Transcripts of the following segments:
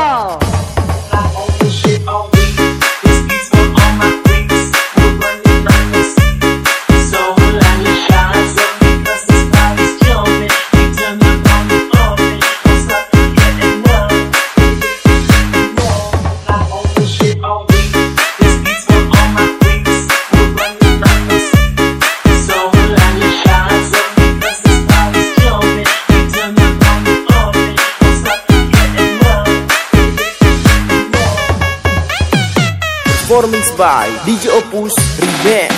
Wow! By DJ Opus Remix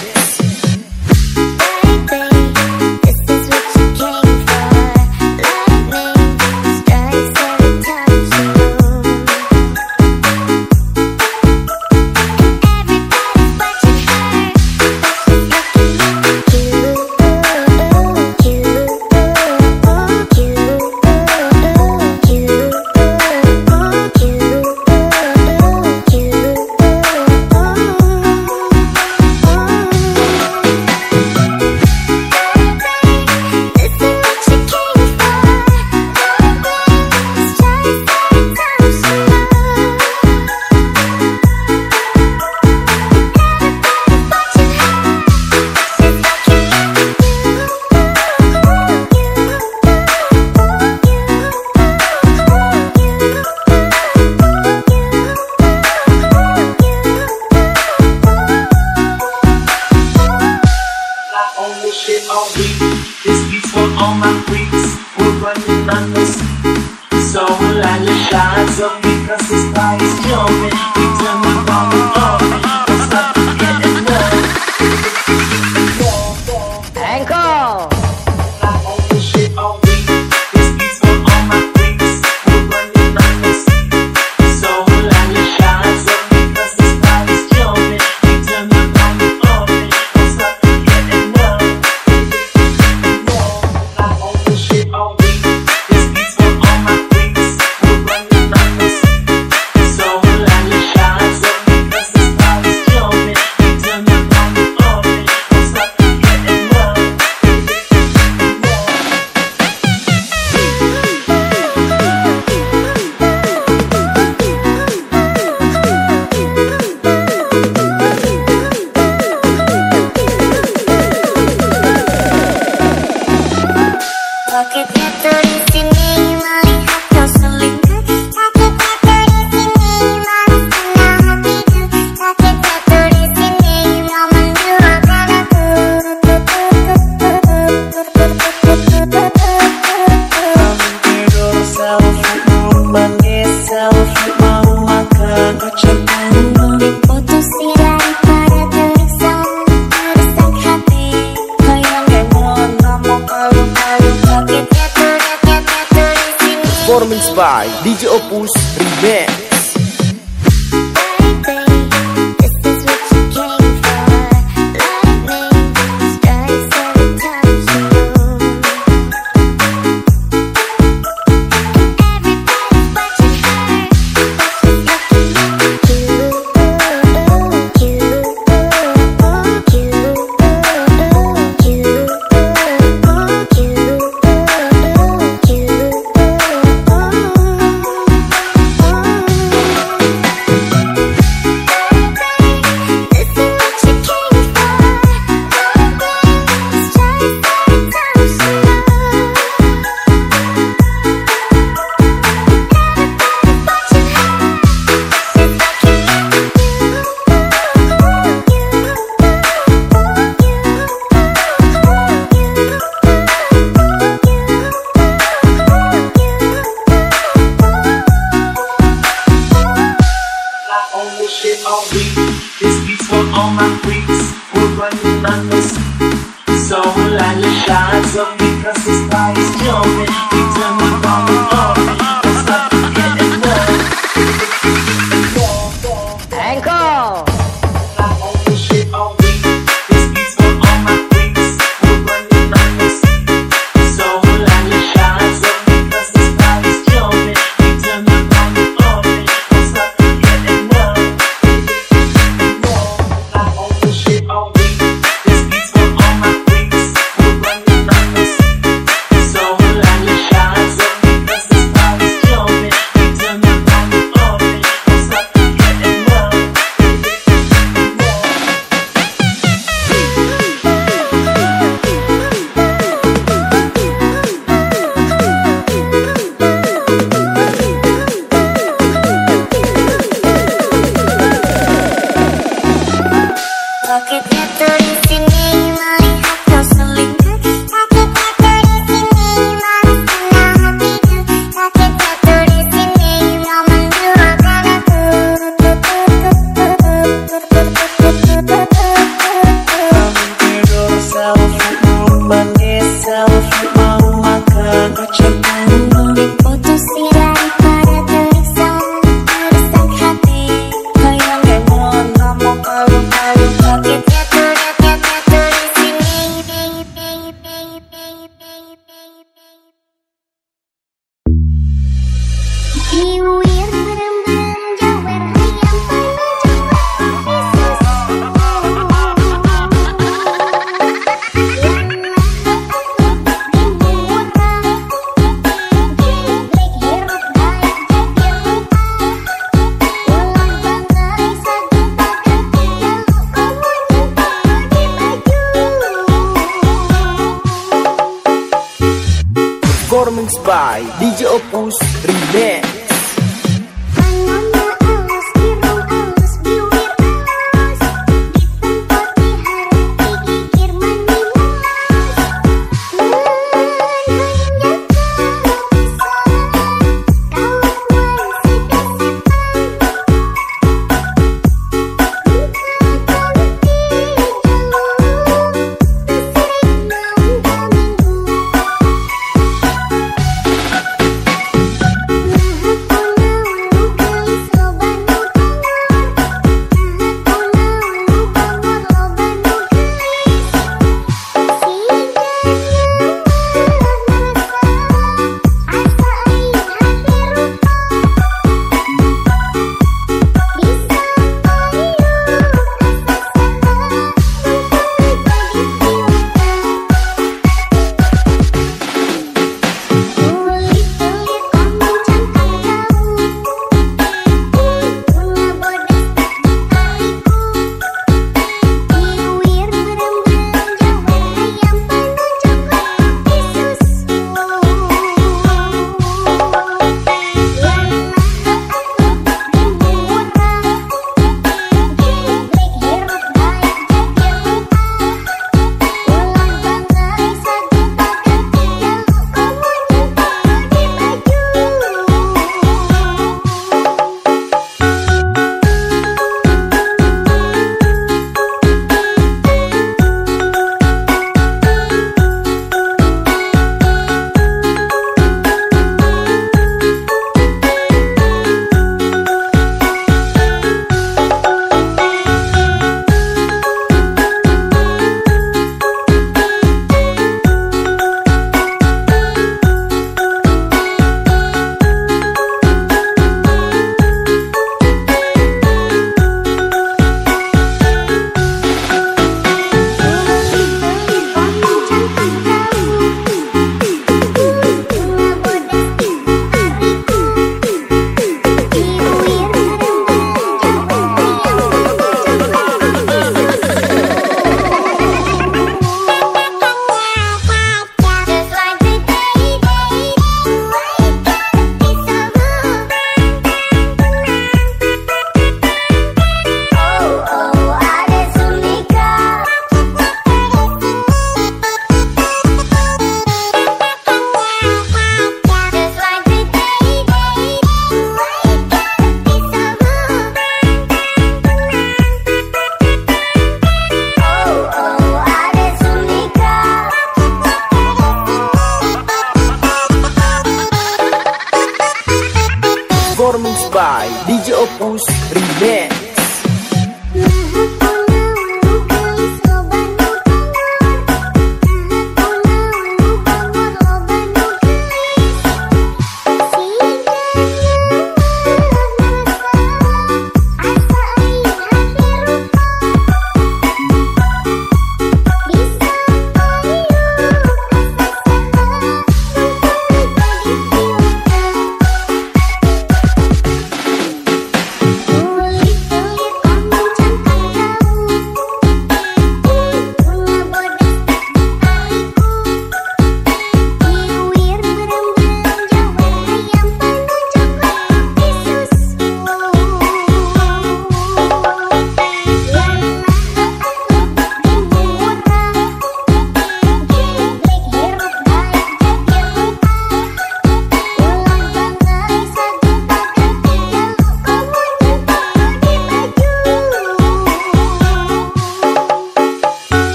DJ OP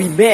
prevent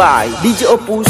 by DJ Opus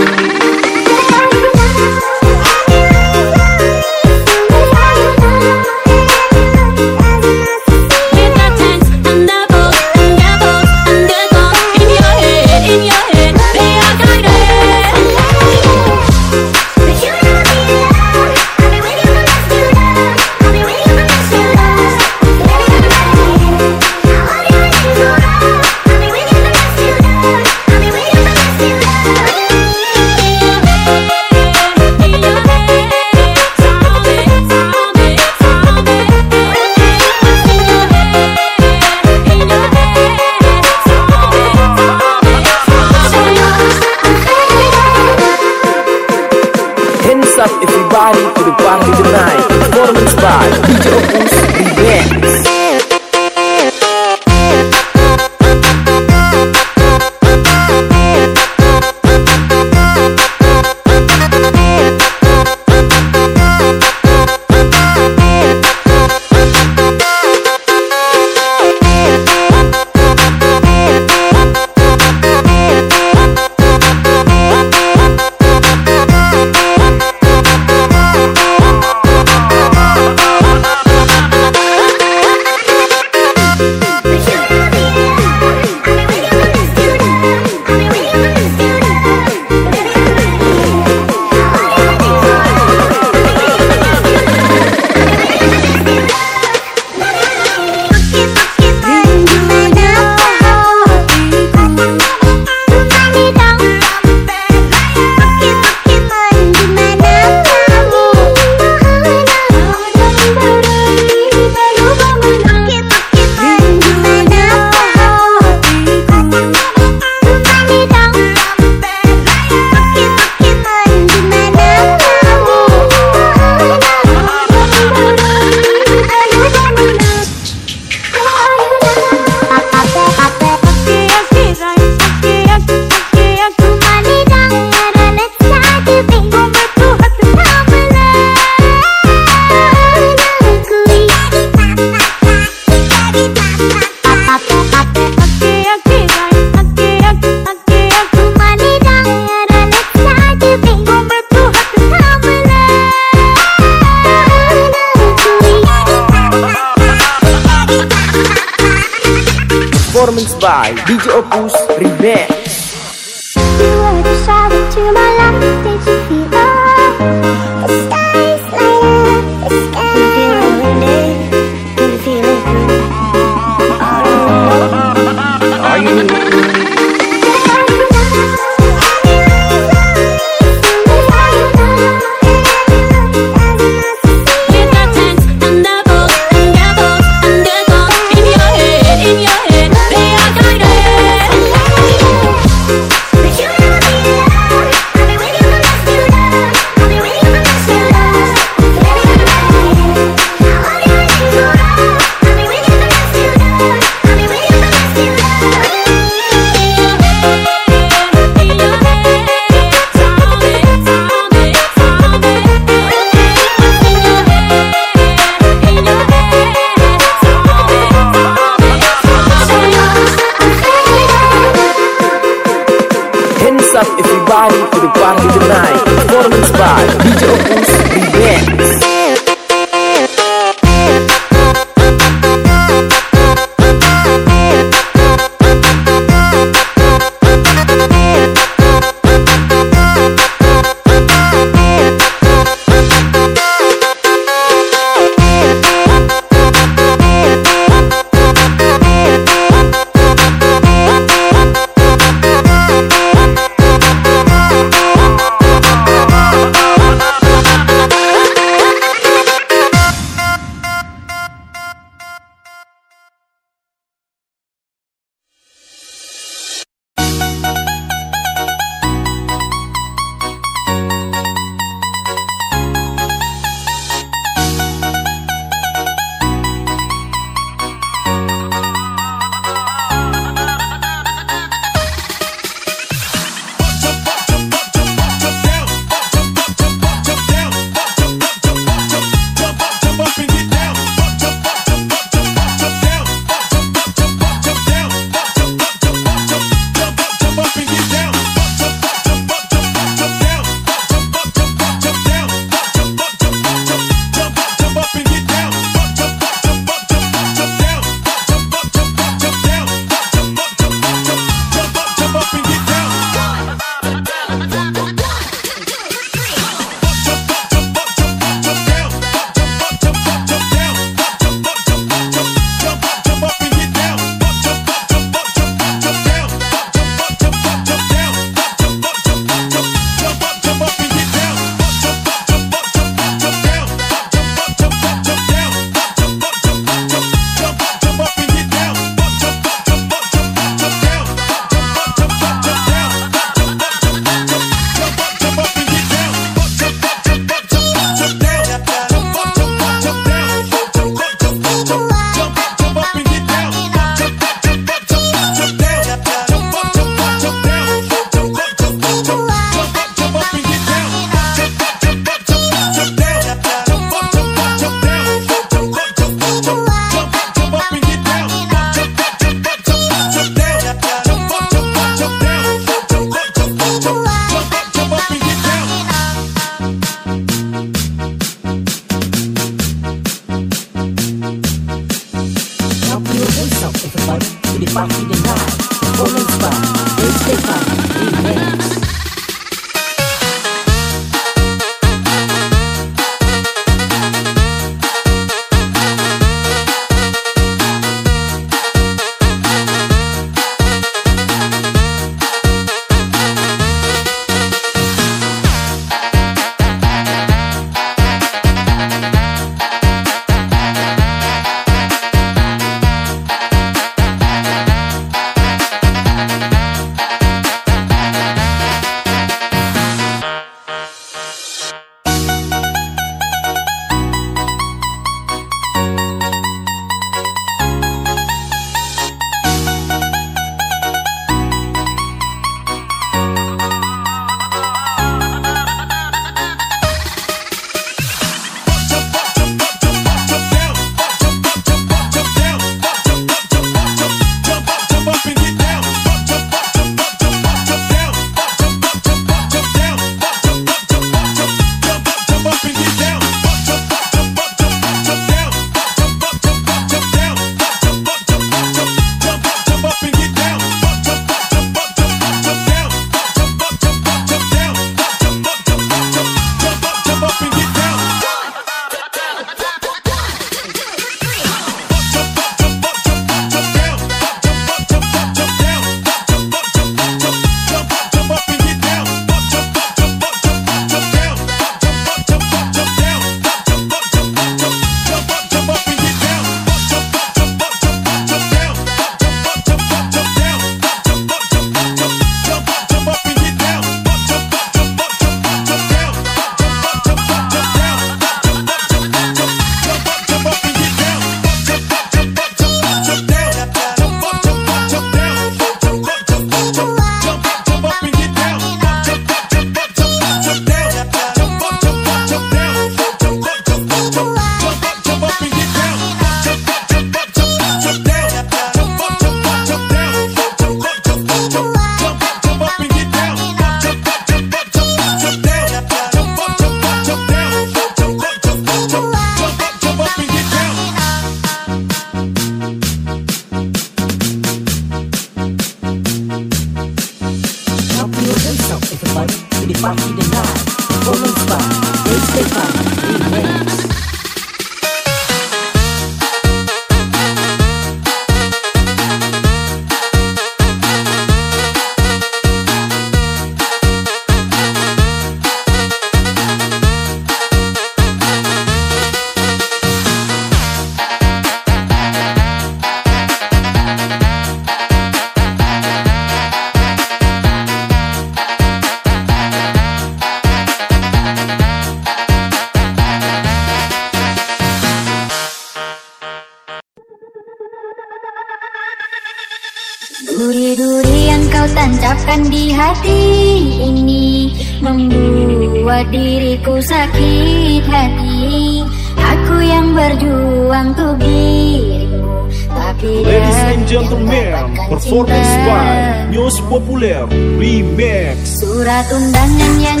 diriku sakit hati Aku yang berjuang untuk dirimu. Tapi Ladies and gentlemen, performance by News Populer Remix. Surat undangan yang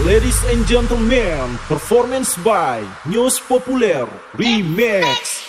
Ladies and gentlemen, performance by News Populer Remix.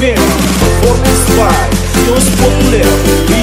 vermelho, corpos vai, doce popular.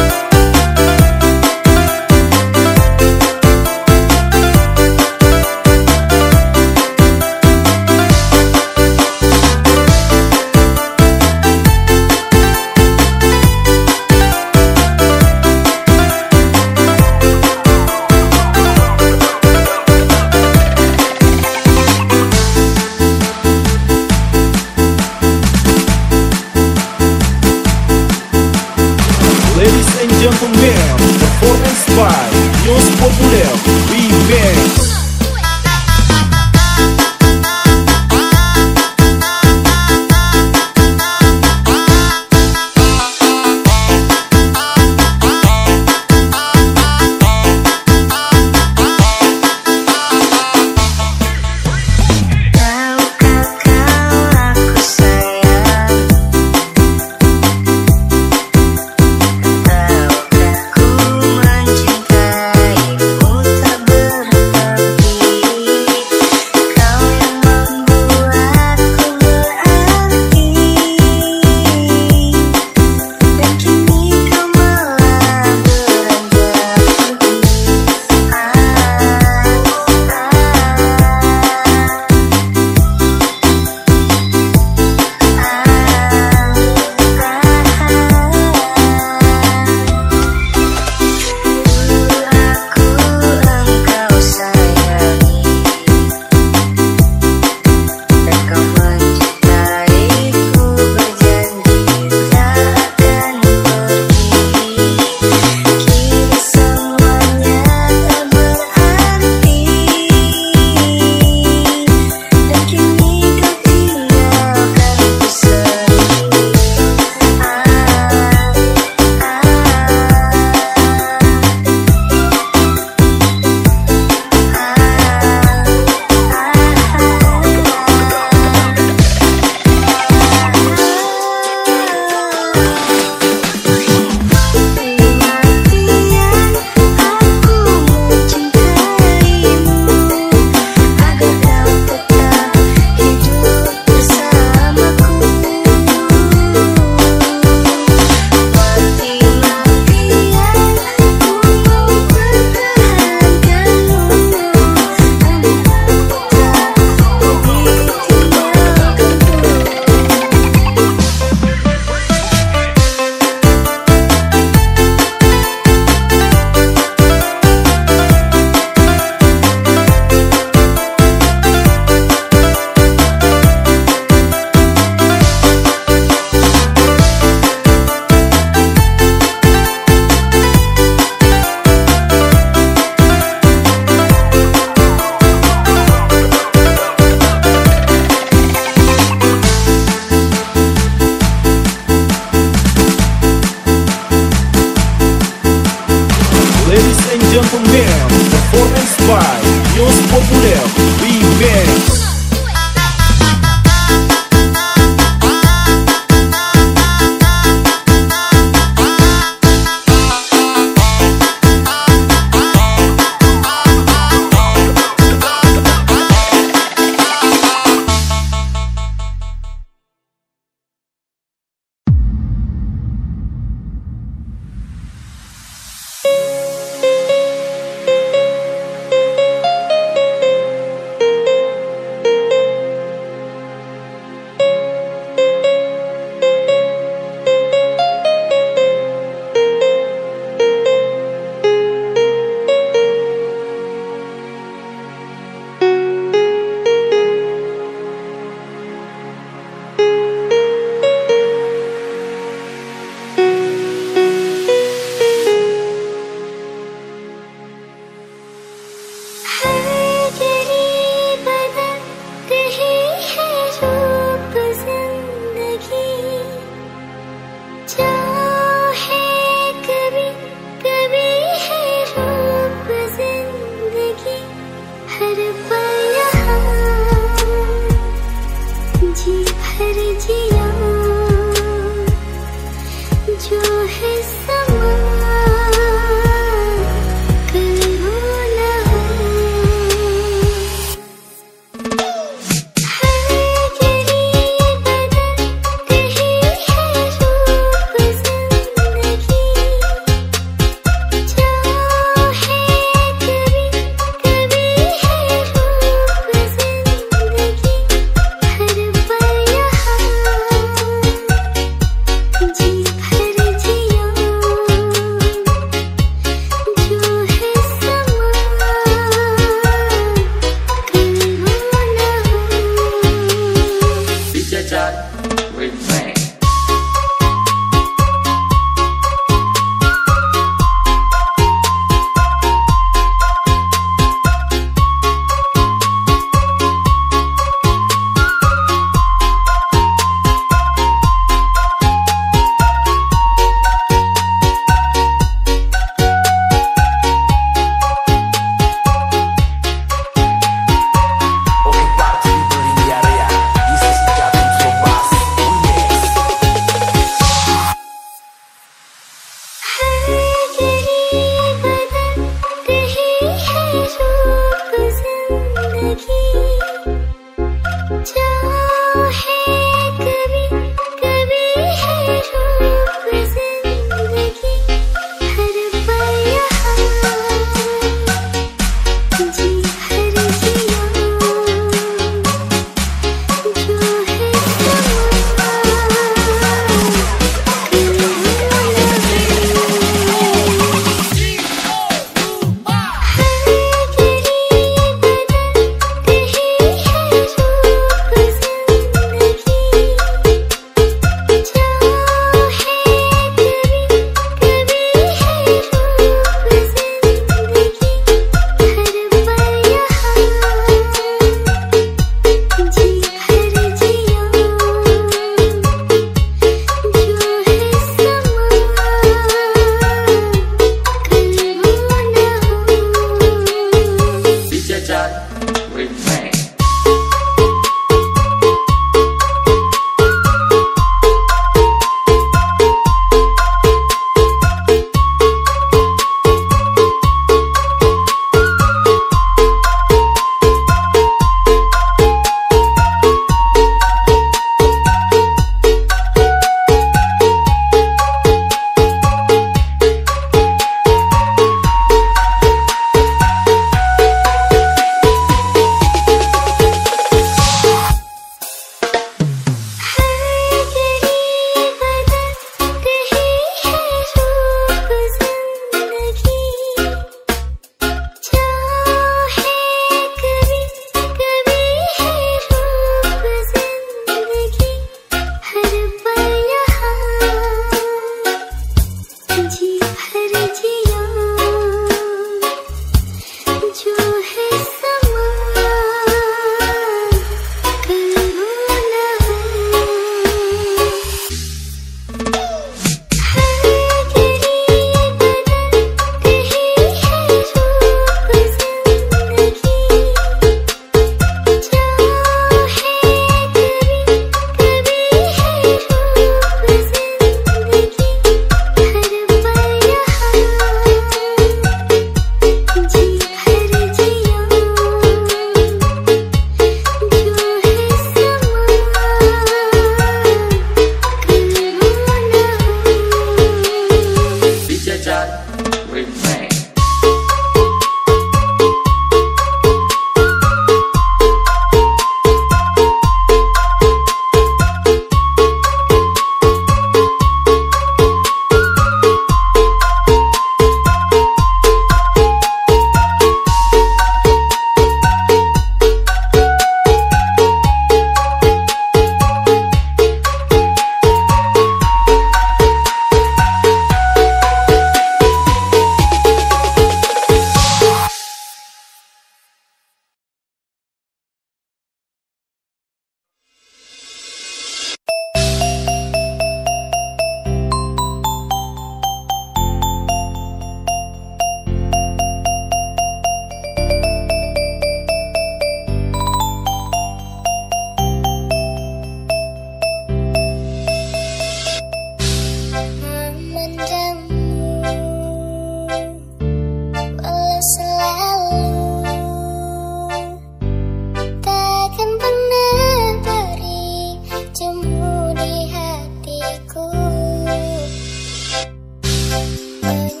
Música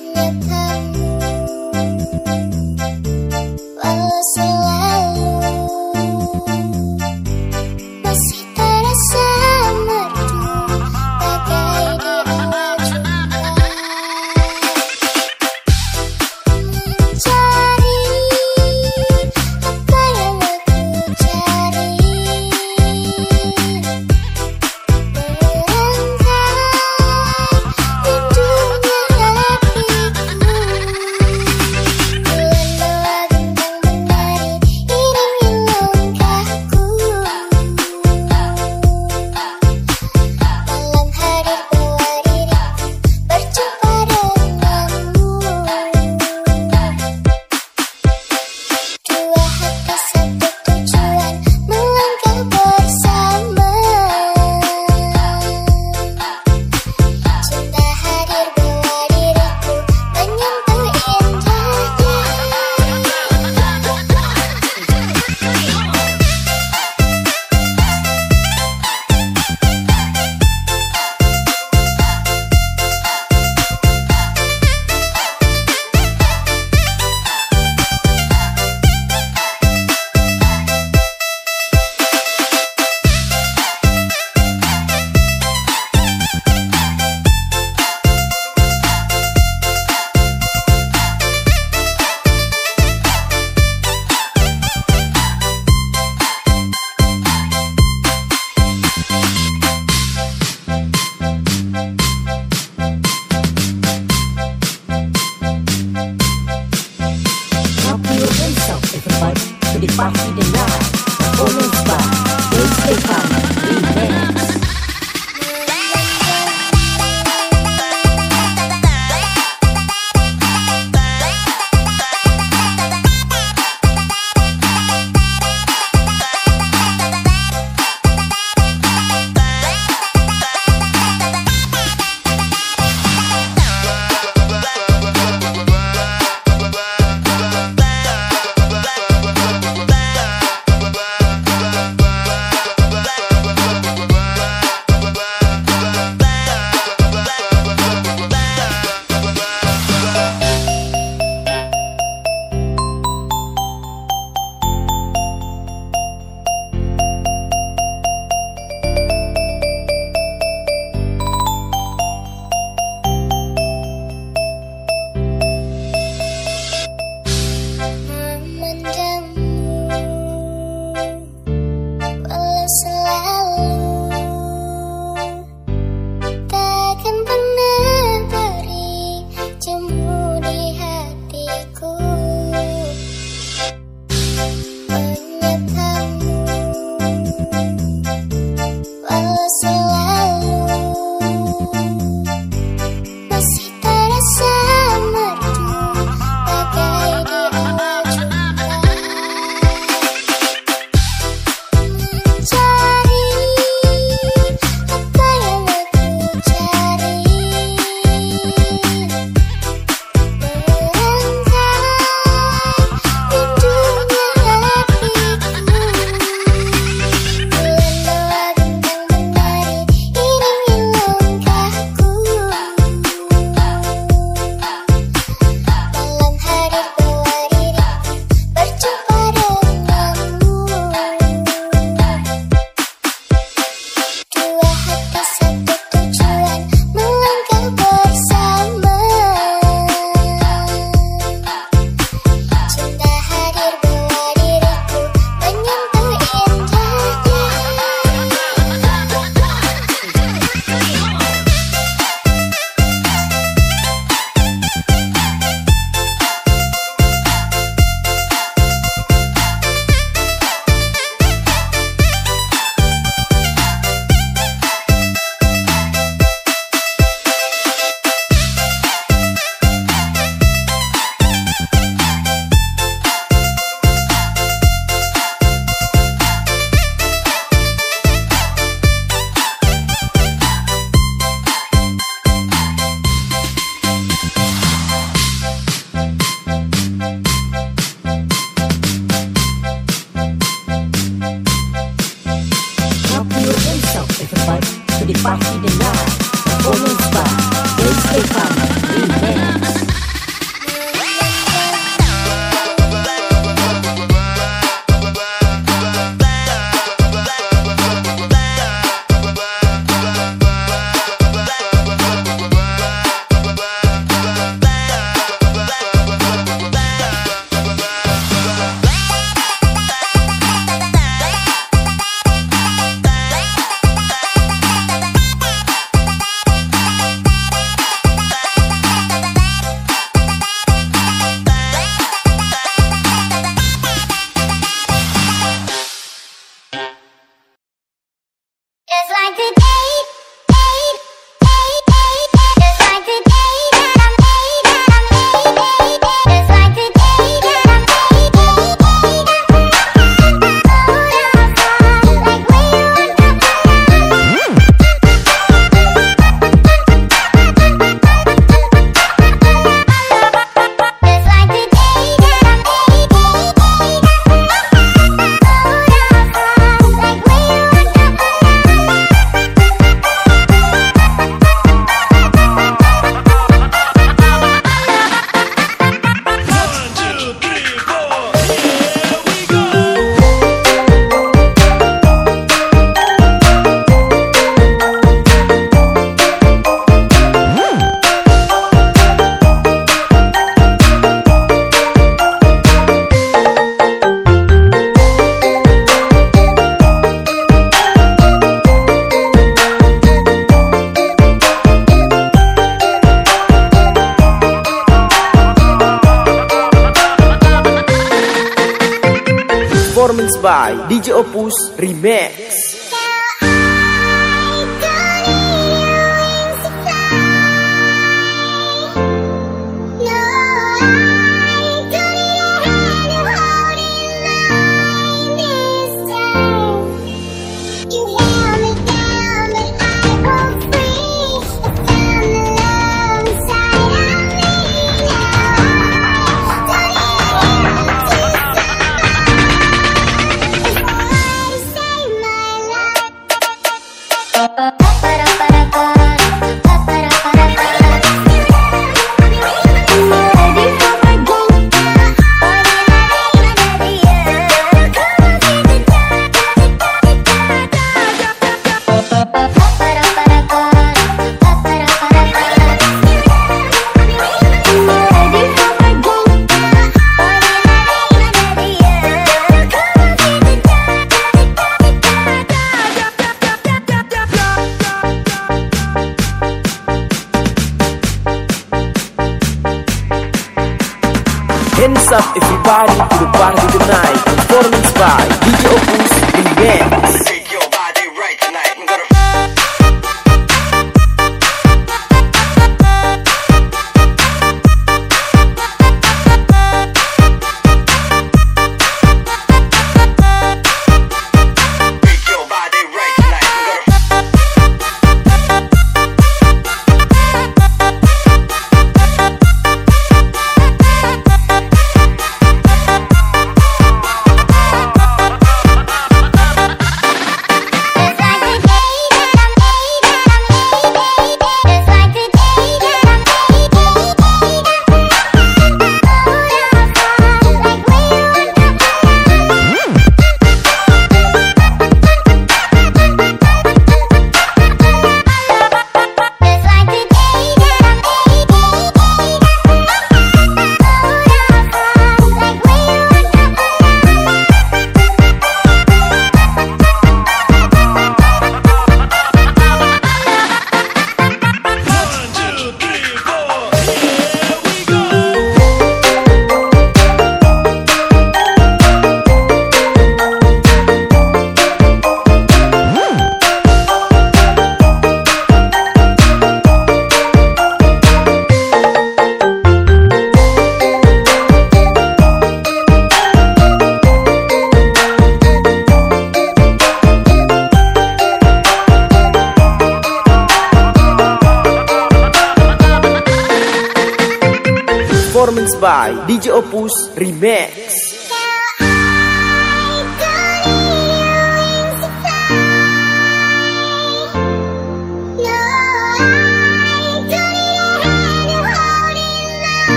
Remix